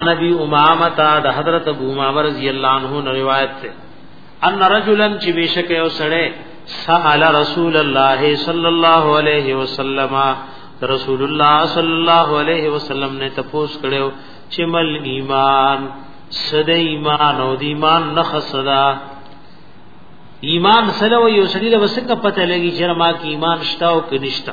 نبی امامه تا د حضرت ابو امامه رضی الله عنه نه روایت ده ان رجلا چې بشک یو سړی سال رسول الله صلی الله علیه وسلم رسول الله صلی الله علیه وسلم نے تپوس کړو چې مل ایمان صد ایمان او د ایمان نه خصدا ایمان سره یو سړي له وسکه پته لګي چې ما کې ایمان شته او کې نشته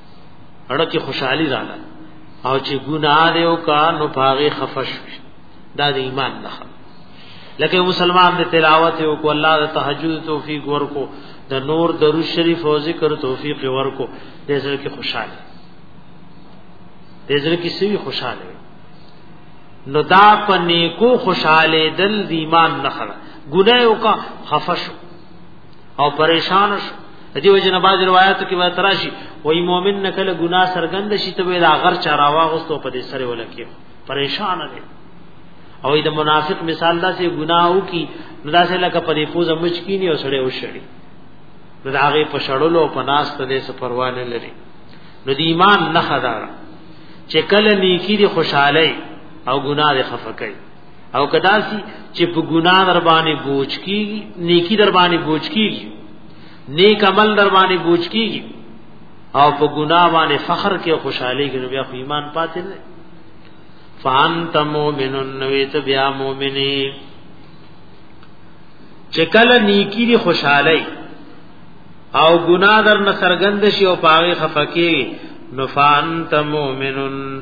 اړه کې خوشحالي رااله او چې ګناه دی او کا نو پاغه خفش دا د ایمان نه لکه مسلمان د تلاوت او کو الله د تهجد توفیق ورکو د نور درو شریف او ذکر توفیق ورکو د زړه کې خوشاله د زړه کې سوي خوشاله نو دا پنه کو خوشاله دل د ایمان نه خره ګناه او کا خفش او پریشان شو دی وجنه باز روایتو کې وایي تراشي وای مؤمن نه کله ګناه سرګند شي ته ویل هغه چا راواغستو په دې سره ولکه پریشان دی او د منافق مثال دا سي ګناهو کی نو دا سه لکه پدې پوزه مچکینی او سړې وشړي نو دا هغه په شړلو په ناس ته دې سفروا نه لري نو د ایمان نه خدار چې کله نیکی دي خوشاله او ګناه دي خفقای او کدا سی چې په ګنا در باندې بوج کی نیکی در باندې بوج کیږي نیک عمل در باندې بوج کیږي او په ګنا باندې فخر کې خوشحالي کې بیا خو ایمان پاتې نه فانت مؤمن نویت بیا مؤمنی چکل نیکی دی خوشحالی او ګنا در نسرګند شي او پاغه خفکی نفانت مؤمنن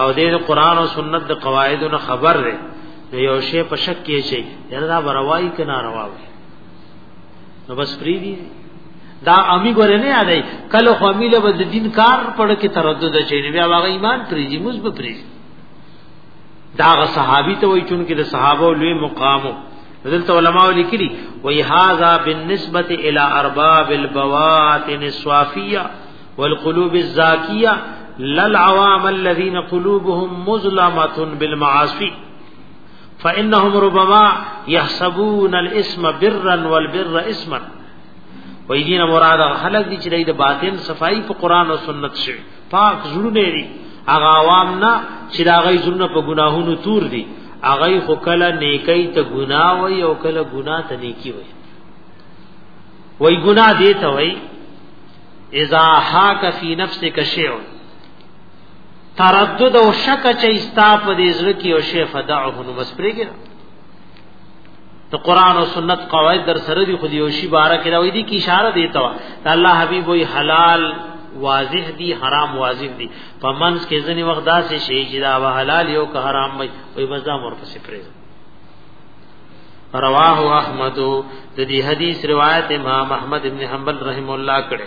او دې قرآن او سنت د قواعدونو خبر دی نو یو شی په شک کې شي یره دا بروایي کنا رواوي نو بس پری دی دا امی ګور نه یادای کله خو امی له د دین کار پړ کې تردد چي بیا واغ ایمان پری دی مز به پری دا غ صحابي ته وای چون کې د صحابه لوی مقامو دلته علماء لیکلي وای هاذا بالنسبه الى ارباب البواطن الصافيه والقلوب الزاکیه للعوام الذين قلوبهم مظلمه بالمعاصي فانهم ربما يحسبون الاسم برا والبر اسما وای دین مراد خلق دي چې د باطن صفائی په قران او سنت شي پاک زړونه دي هغه عوام نه چې دا غي زړونه په ګناهونو تور دي هغه خو کله نیکی ته ګناه وای او کله ګناه ته نیکی وای وای ګناه دي ته وای اذا حاک فی نفسک شیء تردد او شک چې استا په دې زړه کې او شی فدعه نو بس پرېګر ته قران او سنت قواعد در سره دی خو دی او شی بارا کې راوې دي کی اشاره دی ته الله حبیب وی حلال واضح دی حرام واضح دی پمنس کې ځنی وخت داسې شی چې دا حلال یو که حرام وي وي بس دا مور پسې پرېږه رواه احمد د دې حدیث روایت امام احمد ابن حنبل رحم الله کړه